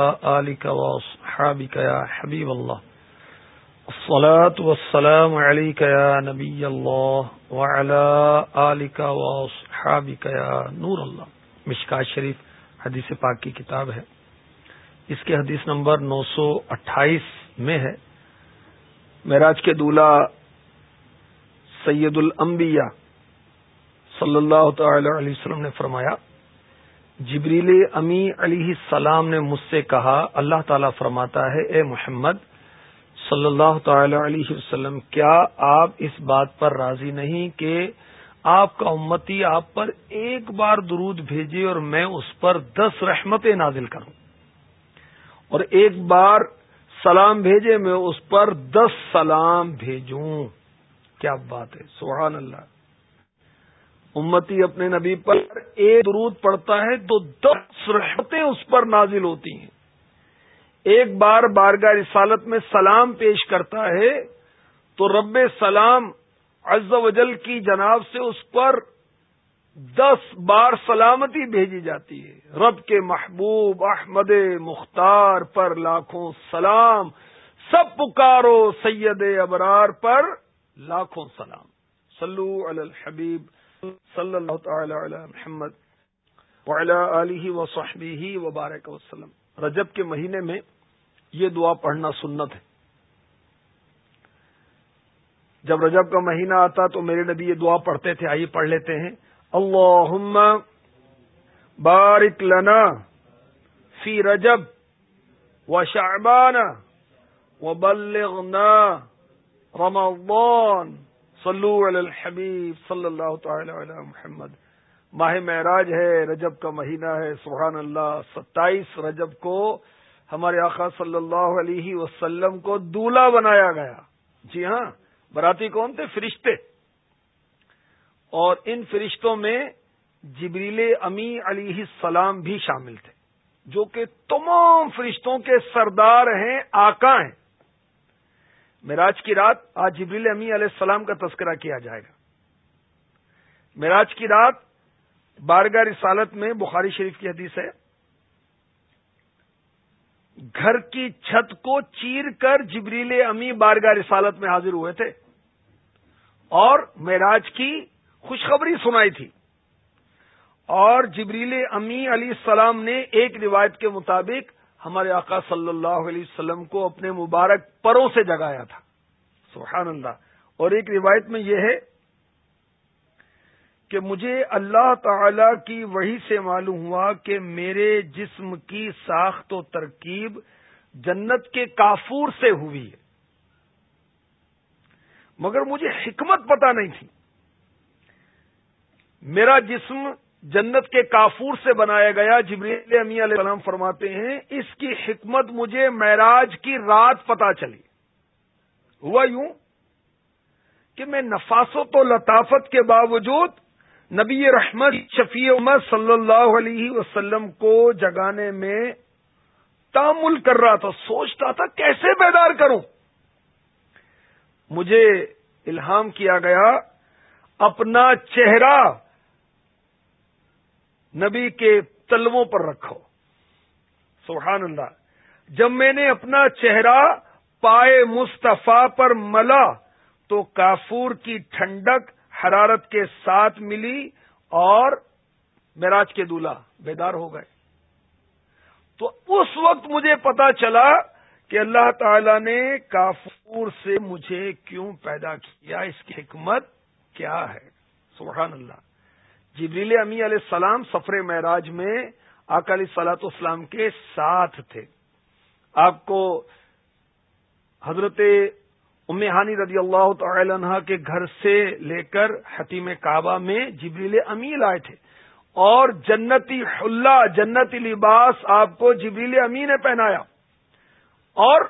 آلك وأصحابك يا حبيب الله الصلاة والسلام عليك يا نبي الله وعلى آلك وأصحابك يا نور الله مشکا شریف حدیث پاک کی کتاب ہے۔ اس کے حدیث نمبر نو سو اٹھائیس میں ہے۔ معراج کے دولہ سید الانبیاء صلی اللہ تعالی علیہ وسلم نے فرمایا جبریل امی علیہ السلام نے مجھ سے کہا، اللہ تعالیٰ فرماتا ہے، اے محمد، صلی اللہ تعالی علیہ وسلم، کیا آپ اس بات پر راضی نہیں کہ آپ کا امتی آپ پر ایک بار درود بھیجے اور میں اس پر دس رحمتیں نازل کروں؟ اور ایک بار سلام بھیجے، میں اس پر دس سلام بھیجوں۔ کیا بات ہے؟ سبحان اللہ۔ امتی اپنے نبی پر ایک درود پڑتا ہے تو دس رحمتیں اس پر نازل ہوتی ہیں۔ ایک بار بارگاہ رسالت میں سلام پیش کرتا ہے تو رب سلام عز و جل کی جناب سے اس پر دس بار سلامتی بھیجی جاتی ہے۔ رب کے محبوب احمد مختار پر لاکھوں سلام، سب پکارو سید ابرار پر لاکھوں سلام۔ صلو علی الحبیب۔ صلی اللہ تعالی علی محمد وعلی آلہ وصحبہ وبارک وسلم۔ رجب کے مہینے میں یہ دعا پڑھنا سنت ہے۔ جب رجب کا مہینہ آتا تو میرے نبی یہ دعا پڑھتے تھے، آئیے پڑھ لیتے ہیں۔ اللہم بارک لنا فی رجب و شعبان و بلغنا رمضان۔ صلو علی الحبیب صلی اللہ تعالی علی محمد۔ ماہ معراج ہے، رجب کا مہینہ ہے۔ سبحان اللہ، ستائیس رجب کو ہمارے آقا صلی اللہ علیہ وسلم کو دولہا بنایا گیا۔ جی ہاں براتی کون تھے؟ فرشتے۔ اور ان فرشتوں میں جبریل امی علیہ السلام بھی شامل تھے۔ جو کہ تمام فرشتوں کے سردار ہیں، آقا ہیں۔ میراج کی رات آج جبریل امی علیہ السلام کا تذکرہ کیا جائے گا۔ میراج کی رات بارگاہ رسالت میں بخاری شریف کی حدیث ہے۔ گھر کی چھت کو چیر کر جبریل امی بارگاہ رسالت میں حاضر ہوئے تھے۔ اور میراج کی خوشخبری سنائی تھی۔ اور جبریل امی علی السلام نے ایک روایت کے مطابق ہمارے آقا صلی اللہ علیہ وسلم کو اپنے مبارک پروں سے جگایا تھا۔ سبحان اللہ۔ اور ایک روایت میں یہ ہے کہ مجھے اللہ تعالی کی وہی سے معلوم ہوا کہ میرے جسم کی ساخت و ترکیب جنت کے کافور سے ہوئی ہے۔ مگر مجھے حکمت پتہ نہیں تھی۔ میرا جسم جنت کے کافور سے بنایا گیا۔ جبریل امی علیہ السلام فرماتے ہیں، اس کی حکمت مجھے معراج کی رات پتا چلی۔ ہوا یوں کہ میں نفاست و لطافت کے باوجود نبی رحمت شفیع عمر صلی اللہ علیہ وسلم کو جگانے میں تعمل کر رہا تھا، سوچتا تھا کیسے بیدار کروں۔ مجھے الہام کیا گیا، اپنا چہرہ نبی کے تلووں پر رکھو۔ سبحان اللہ۔ جب میں نے اپنا چہرہ پائے مصطفیٰ پر ملا تو کافور کی ٹھنڈک حرارت کے ساتھ ملی اور میراج کے دولہا بیدار ہو گئے۔ تو اس وقت مجھے پتا چلا کہ اللہ تعالی نے کافور سے مجھے کیوں پیدا کیا، اس کی حکمت کیا ہے؟ سبحان اللہ۔ جبریل امی علیہ السلام سفر معراج میں اکالی سلاط اسلام کے ساتھ تھے۔ آپ کو حضرت امہانی رضی اللہ تعالی عنہ کے گھر سے لے کر حتیم کعبہ میں جبریل امی لائے تھے۔ اور جنتی حلہ، جنتی لباس آپ کو جبریل امی نے پہنایا۔ اور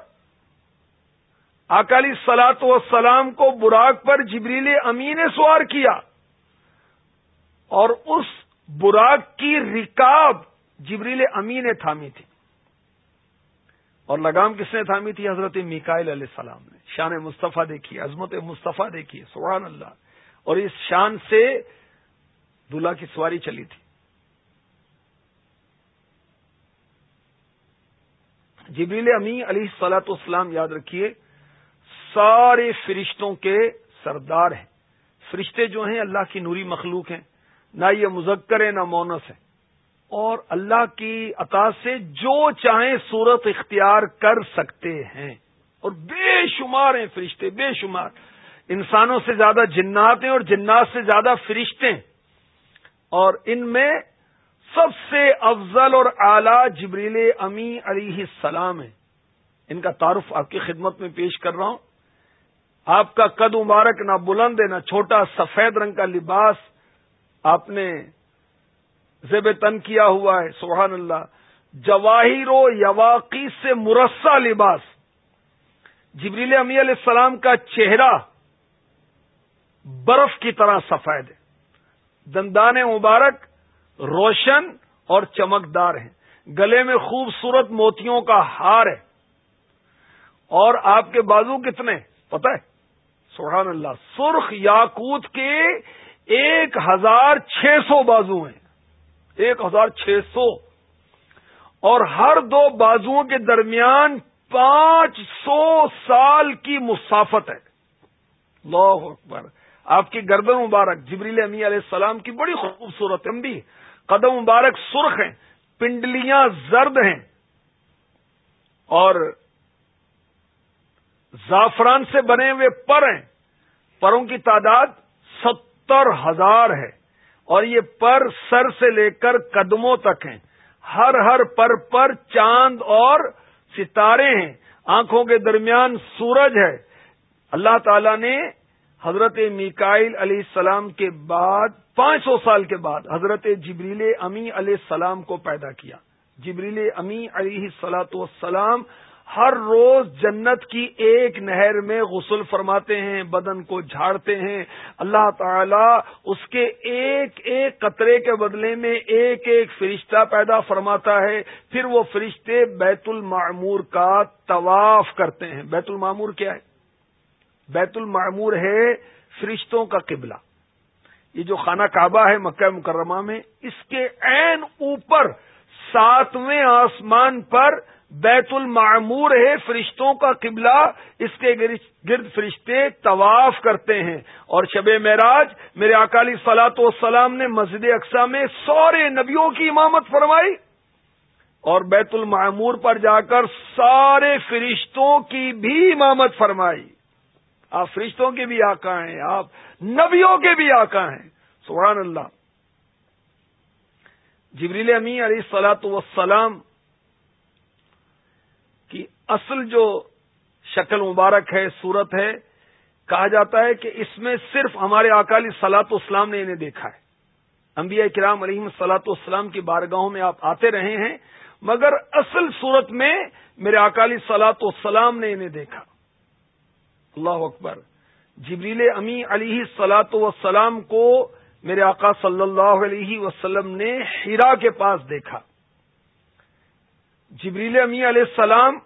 اکالی سلاط وسلام کو براق پر جبریل امی نے سوار کیا۔ اور اس براق کی رکاب جبریل امی نے تھامی تھی۔ اور لگام کس نے تھامی تھی؟ حضرت میکائل علیہ السلام نے۔ شان مصطفیٰ دیکھیے، عظمت مصطفیٰ دیکھیے، سبحان اللہ۔ اور اس شان سے دلہا کی سواری چلی تھی۔ جبریل امی علی سلاۃ اسلام یاد رکھیے، سارے فرشتوں کے سردار ہیں۔ فرشتے جو ہیں، اللہ کی نوری مخلوق ہیں۔ نہ یہ مذکر ہے، نہ مونس ہے۔ اور اللہ کی عطا سے جو چاہیں صورت اختیار کر سکتے ہیں۔ اور بے شمار ہیں فرشتے، بے شمار۔ انسانوں سے زیادہ جنات ہیں اور جنات سے زیادہ فرشتے ہیں۔ اور ان میں سب سے افضل اور اعلی جبریل امی علیہ السلام ہے ان کا تعارف آپ کی خدمت میں پیش کر رہا ہوں۔ آپ کا قد مبارک، نہ بلند ہے، نہ چھوٹا، سفید رنگ کا لباس آپ نے زیب تن کیا ہوا ہے، سبحان اللہ۔ جواہر و یواقی سے مرسا لباس۔ جبریل امی علیہ السلام کا چہرہ برف کی طرح سفید ہے۔ دندان مبارک، روشن اور چمکدار ہیں۔ گلے میں خوبصورت موتیوں کا ہار ہے۔ اور آپ کے بازو کتنے؟ پتہ ہے؟ سبحان اللہ۔ سرخ یاقوت کے ایک ہزار چھ سو بازو ہیں۔ ایک ہزار چھ سو۔ اور ہر دو بازوؤں کے درمیان پانچ سو سال کی مسافت ہے۔ اللہ اکبر۔ آپ کی گردن مبارک، جبریل امی علیہ السلام کی بڑی خوبصورت بھی قدم مبارک سرخ ہیں، پنڈلیاں زرد ہیں۔ اور زعفران سے بنے ہوئے پر ہیں۔ پروں کی تعداد ستر ہزار ہے اور یہ پر سر سے لے کر قدموں تک ہیں۔ ہر ہر پر پر چاند اور ستارے ہیں۔ آنکھوں کے درمیان سورج ہے۔ اللہ تعالی نے حضرت میکائل علیہ السلام کے بعد پانچ سو سال کے بعد حضرت جبریل امی علیہ السلام کو پیدا کیا۔ جبریل امی علیہ سلاۃ والسلام ہر روز جنت کی ایک نہر میں غسل فرماتے ہیں، بدن کو جھاڑتے ہیں۔ اللہ تعالی اس کے ایک ایک قطرے کے بدلے میں ایک ایک فرشتہ پیدا فرماتا ہے۔ پھر وہ فرشتے بیت المعمور کا طواف کرتے ہیں۔ بیت المعمور کیا ہے؟ بیت المعمور ہے فرشتوں کا قبلہ۔ یہ جو خانہ کعبہ ہے مکہ مکرمہ میں، اس کے عین اوپر ساتویں آسمان پر بیت المعمور ہے، فرشتوں کا قبلہ، اس کے گرد فرشتے طواف کرتے ہیں۔ اور شب معراج میرے اکالی سلاط والسلام نے مسجد اقسا میں سورے نبیوں کی امامت فرمائی۔ اور بیت المعمور پر جا کر سارے فرشتوں کی بھی امامت فرمائی۔ آپ فرشتوں کے بھی آقا ہیں، آپ نبیوں کے بھی آقا ہیں۔ سبحان اللہ۔ جبریل امی علیہ سلاۃ وسلام اصل جو شکل مبارک ہے، صورت ہے، کہا جاتا ہے کہ اس میں صرف ہمارے اکالی سلاط اسلام نے انہیں دیکھا ہے۔ انبیاء کرام علیہ سلاط اسلام کی بارگاہوں میں آپ آتے رہے ہیں، مگر اصل صورت میں میرے اکالی سلاط اسلام نے انہیں دیکھا۔ اللہ اکبر۔ جبریل امی علیہ سلاۃ وسلام کو میرے آقا صلی اللہ علیہ وسلم نے ہیرا کے پاس دیکھا۔ جبریل امی علیہ السلام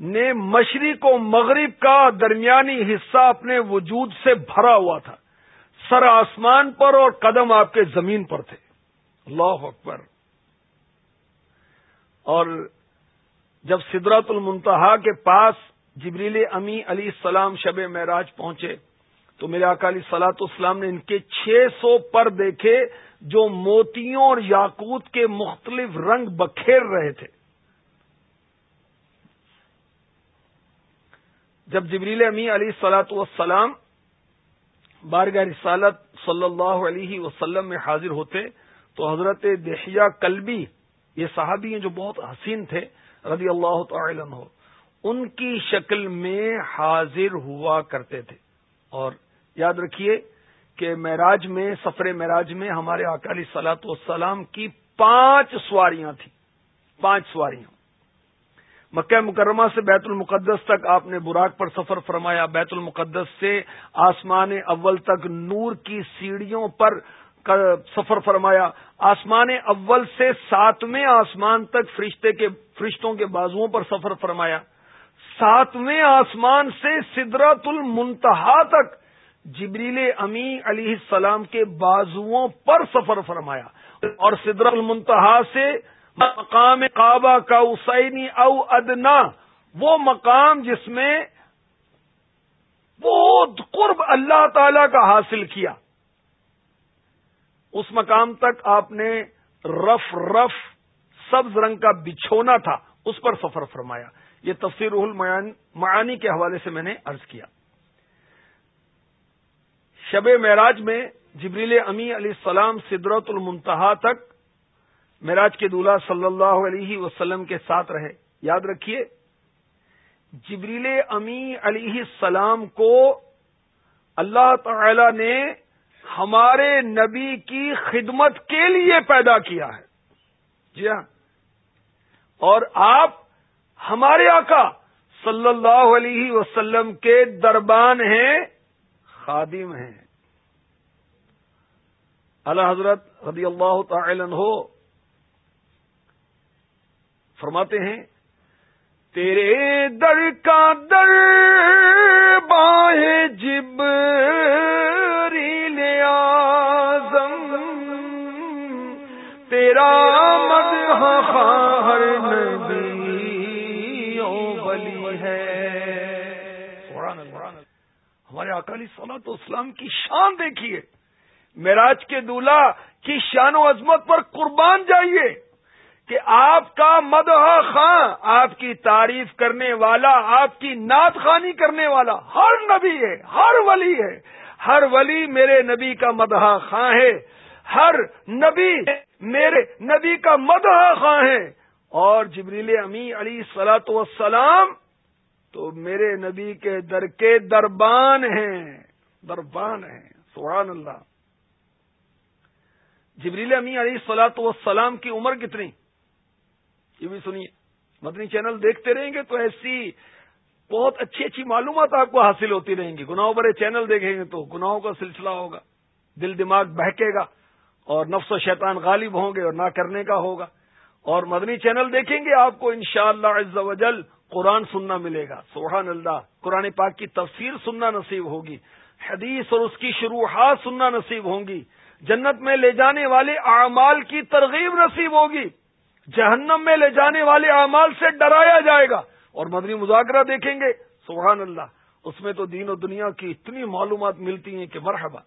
نے مشرق و مغرب کا درمیانی حصہ اپنے وجود سے بھرا ہوا تھا۔ سر آسمان پر اور قدم آپ کے زمین پر تھے۔ اللہ اکبر۔ اور جب سدرت المنتہا کے پاس جبریل امی علی السلام شب معراج پہنچے، تو میرے اکالی سلاط اسلام نے ان کے چھ سو پر دیکھے جو موتیوں اور یاقوت کے مختلف رنگ بکھیر رہے تھے۔ جب جبریل امی علی سلاط والسلام بارگاہ رسالت صلی اللہ علیہ وسلم میں حاضر ہوتے تو حضرت دہیا کلبی، یہ صحابی ہیں جو بہت حسین تھے، رضی اللہ تعالی عنہ، ان کی شکل میں حاضر ہوا کرتے تھے۔ اور یاد رکھیے کہ معراج میں، سفر معراج میں ہمارے اکالی سلاط والسلام کی پانچ سواریاں تھیں۔ پانچ سواریاں۔ مکہ مکرمہ سے بیت المقدس تک آپ نے براق پر سفر فرمایا۔ بیت المقدس سے آسمان اول تک نور کی سیڑھیوں پر سفر فرمایا۔ آسمان اول سے ساتویں آسمان تک فرشتے کے فرشتوں کے بازوؤں پر سفر فرمایا۔ ساتویں آسمان سے سدرت المنتہا تک جبریل امی علیہ السلام کے بازوؤں پر سفر فرمایا۔ اور سدرت المنتہا سے مقام کعبہ کا اسینی او ادنا، وہ مقام جس میں بہت قرب اللہ تعالی کا حاصل کیا۔ اس مقام تک آپ نے رف رف سبز رنگ کا بچھونا تھا، اس پر سفر فرمایا۔ یہ تفسیر المعانی کے حوالے سے میں نے ارض کیا۔ شب معراج میں جبریل امی علیہ السلام سدرت المنتہا تک معراج کے دولہا صلی اللہ علیہ وسلم کے ساتھ رہے۔ یاد رکھیے، جبریل امی علیہ السلام کو اللہ تعالی نے ہمارے نبی کی خدمت کے لیے پیدا کیا ہے۔ جی ہاں۔ اور آپ ہمارے آقا صلی اللہ علیہ وسلم کے دربان ہیں، خادم ہیں۔ اللہ حضرت رضی اللہ تعالی عنہ فرماتے ہیں، تیرے در کا در باہ جب آزم تیرا مد ہر نبی بلی ہے۔ ہمارے اکالی سونا تو اسلام کی شان دیکھیے۔ معراج کے دولہ کی شان و عظمت پر قربان جائیے۔ کہ آپ کا مدح خاں آپ کی تعریف کرنے والا، آپ کی نعت خانی کرنے والا، ہر نبی ہے، ہر ولی ہے۔ ہر ولی میرے نبی کا مدح خاں ہے۔ ہر نبی میرے نبی کا مدح خاں ہے۔ اور جبریل امی علی سلاۃ وسلام تو میرے نبی کے در کے دربان ہیں۔ دربان ہیں، سبحان اللہ۔ جبریل امی علی سلاۃ وسلام کی عمر کتنی؟ یہ بھی سنیے۔ مدنی چینل دیکھتے رہیں گے تو ایسی بہت اچھی اچھی معلومات آپ کو حاصل ہوتی رہیں گی۔ گناہوں بڑے چینل دیکھیں گے تو گناہوں کا سلسلہ ہوگا۔ دل دماغ بہکے گا اور نفس و شیطان غالب ہوں گے اور نہ کرنے کا ہوگا۔ اور مدنی چینل دیکھیں گے آپ کو انشاءاللہ شاء اللہ قرآن سننا ملے گا۔ سبحان اللہ، قرآن پاک کی تفسیر سننا نصیب ہوگی۔ حدیث اور اس کی شروحات سننا نصیب ہوں گی۔ جنت میں لے جانے والے اعمال کی ترغیب نصیب ہوگی۔ جہنم میں لے جانے والے اعمال سے ڈرایا جائے گا۔ اور مدنی مذاکرہ دیکھیں گے۔ سبحان اللہ۔ اس میں تو دین و دنیا کی اتنی معلومات ملتی ہیں کہ مرحبا۔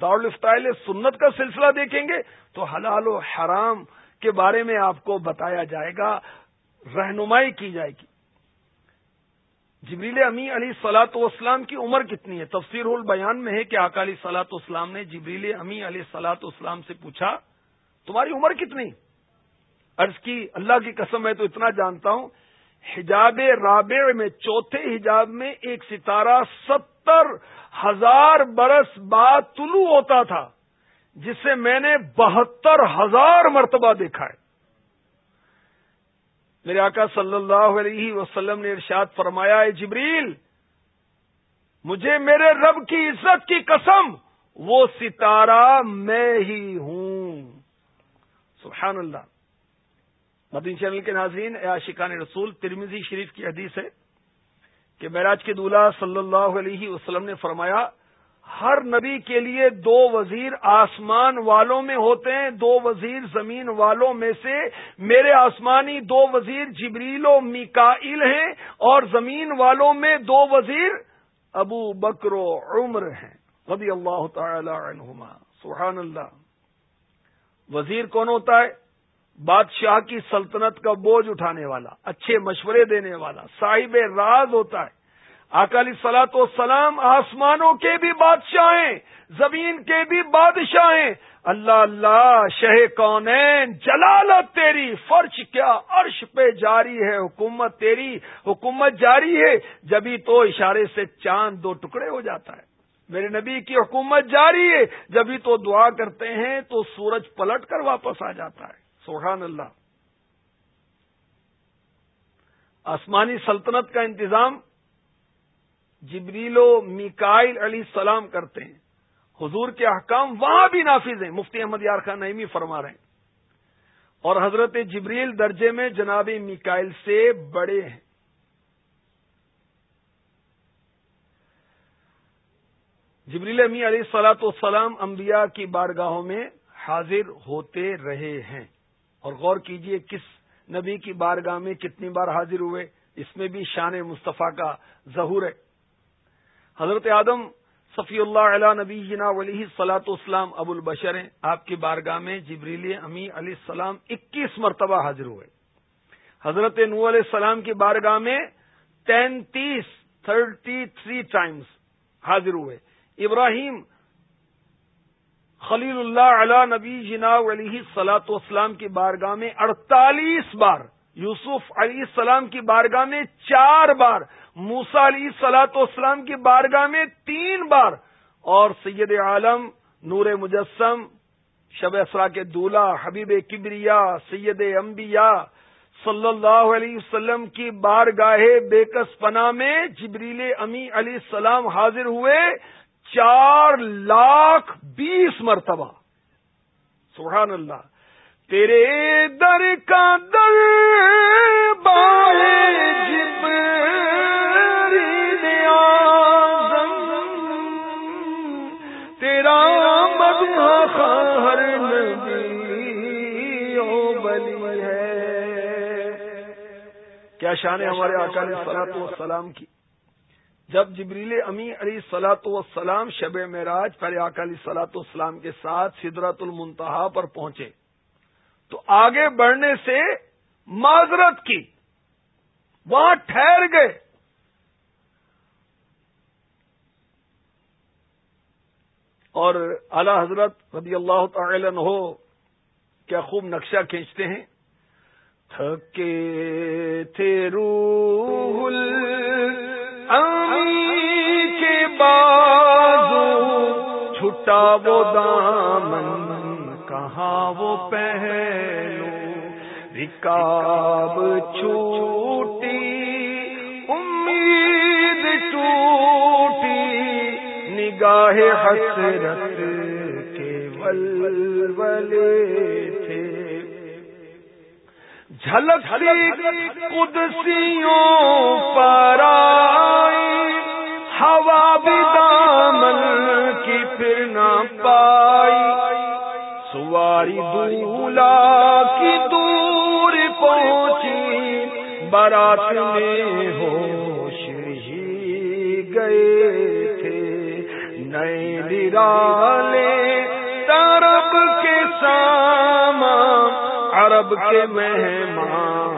دارالفتائل سنت کا سلسلہ دیکھیں گے تو حلال و حرام کے بارے میں آپ کو بتایا جائے گا۔ رہنمائی کی جائے گی۔ جبریل امی علی سلاۃ اسلام کی عمر کتنی ہے؟ تفسیر البیان میں ہے کہ اکالی سلاط اسلام نے جبریل امی علی سلاط اسلام سے پوچھا، تمہاری عمر کتنی؟ عرض کی، اللہ کی قسم میں تو اتنا جانتا ہوں، حجاب رابع میں، چوتھے حجاب میں ایک ستارہ ستر ہزار برس بعد طلوع ہوتا تھا جسے میں نے بہتر ہزار مرتبہ دیکھا ہے۔ میرے آقا صلی اللہ علیہ وسلم نے ارشاد فرمایا ہے جبریل، مجھے میرے رب کی عزت کی قسم، وہ ستارہ میں ہی ہوں۔ سبحان اللہ۔ مدین چینل کے ناظرین، اے عاشقان رسول ترمیزی شریف کی حدیث ہے کہ معراج کے دولہ صلی اللہ علیہ وسلم نے فرمایا، ہر نبی کے لیے دو وزیر آسمان والوں میں ہوتے ہیں، دو وزیر زمین والوں میں سے میرے آسمانی دو وزیر جبریل و میکائل ہیں اور زمین والوں میں دو وزیر ابو بکر و عمر ہیں، رضی اللہ تعالی عنہما۔ سبحان اللہ۔ وزیر کون ہوتا ہے؟ بادشاہ کی سلطنت کا بوجھ اٹھانے والا، اچھے مشورے دینے والا، صاحب راز ہوتا ہے۔ اکالی سلاط و سلام آسمانوں کے بھی بادشاہ ہیں، زمین کے بھی بادشاہ ہیں۔ اللہ اللہ، شہ کون جلالت تیری، فرش کیا عرش پہ جاری ہے، حکومت تیری، حکومت جاری ہے۔ جبھی تو اشارے سے چاند دو ٹکڑے ہو جاتا ہے۔ میرے نبی کی حکومت جاری ہے۔ جبھی تو دعا کرتے ہیں تو سورج پلٹ کر واپس آ جاتا ہے۔ سبحان اللہ۔ آسمانی سلطنت کا انتظام جبریل و میکائل علی السلام کرتے ہیں۔ حضور کے احکام وہاں بھی نافذ ہیں۔ مفتی احمد یار خان نئیمی فرما رہے ہیں۔ اور حضرت جبریل درجے میں جناب میکائل سے بڑے ہیں۔ جبریل امی علیہ سلاۃ والسلام انبیاء کی بارگاہوں میں حاضر ہوتے رہے ہیں۔ اور غور کیجیے کس نبی کی بارگاہ میں کتنی بار حاضر ہوئے، اس میں بھی شان مصطفیٰ کا ظہور ہے۔ حضرت آدم صفی اللہ علیہ نبی جنا ولی سلاۃ اسلام ابو البشر ہیں۔ آپ کی بارگاہ میں جبریل امی علیہ السلام اکیس مرتبہ حاضر ہوئے۔ حضرت نو علیہ السلام کی بارگاہ میں تینتیس، تھرٹی تھری ٹائمز حاضر ہوئے۔ ابراہیم خلیل اللہ علی نبی جنا علیہ سلاۃ والسلام کی بارگاہ میں اڑتالیس بار، یوسف علیہ السلام کی بارگاہ میں چار بار موسا علی سلاۃ والسلام کی بارگاہ میں تین بار اور سید عالم نور مجسم، شب اسرا کے دولہ، حبیب کبریا، سید انبیاء صلی اللہ علیہ وسلم کی بارگاہ بیکس پناہ میں جبریل امی علیہ السلام حاضر ہوئے۔ چار لاکھ بیس مرتبہ۔ سبحان اللہ۔ تیرے در کا در تیرا ہر بلی ہے۔ کیا شان ہے ہمارے آکال سلاط والسلام کی۔ جب جبریل امی علی سلاۃ وسلام شب معراج پہلے اکالی سلاۃ والسلام کے ساتھ سدرت المنتہا پر پہنچے، تو آگے بڑھنے سے معذرت کی، وہاں ٹھہر گئے۔ اور اعلی حضرت رضی اللہ تعالی ہو کیا خوب نقشہ کھینچتے ہیں۔ تھکے تھے روح کے بازو، چھٹا وہ دامن، کہاں وہ پہلو؟ رکاب چھوٹی، امید ٹوٹی، نگاہ حسرت کے ولولے تھے جھلک قدسیوں پر آئی ہوا بھی دامن کی پھر نہ پائی۔ سواری دولا کی دور پہنچی، بارات میں ہوش ہی گئے تھے۔ نئے نرالے عرب کے ساما عرب کے مہمان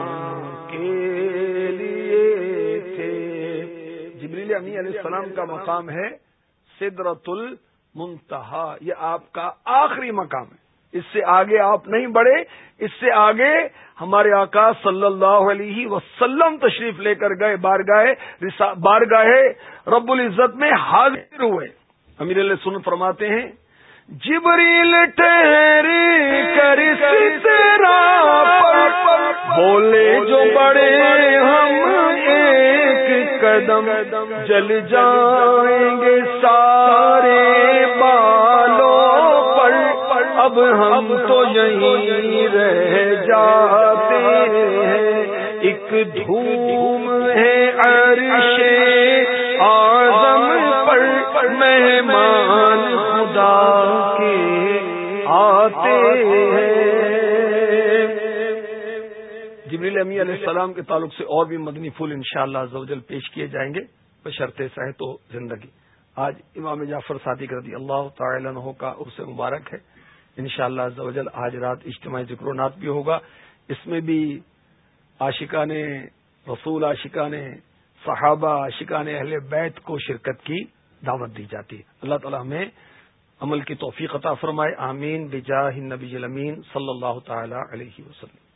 کے لیے تھے۔ جبریل امی علیہ السلام کا مقام ہے سدرت المنتہا یہ آپ کا آخری مقام ہے۔ اس سے آگے آپ نہیں بڑھے۔ اس سے آگے ہمارے آقا صلی اللہ علیہ وسلم تشریف لے کر گئے۔ بار گاہ بار رب العزت میں حاضر ہوئے۔ امیر اللہ سن فرماتے ہیں جبریل ٹھہرے کر بولے جو بڑے ہم ایک قدم جل جائیں گے سارے بالوں اب ہم تو یہیں رہ جاتے ہیں۔ ایک دھوم ہے عرش آزم پر۔ مہمان آتے ہیں جبریل امی علیہ السلام کے تعلق سے اور بھی مدنی پھول انشاءاللہ شاء اللہ پیش کیے جائیں گے۔ بشرتے صحت و زندگی۔ آج امام جعفر صادق رضی اللہ تعالی عنہ کا عرص مبارک ہے۔ انشاءاللہ شاء اللہ آج رات اجتماعی ذکر و نات بھی ہوگا۔ اس میں بھی عاشقان رسول، عاشقان صحابہ، عاشقان اہل بیت کو شرکت کی دعوت دی جاتی ہے۔ اللہ تعالی ہمیں عمل کی توفیق عطا فرمائے. آمین. بجاہ النبی المین صلی اللہ تعالی علیہ وسلم.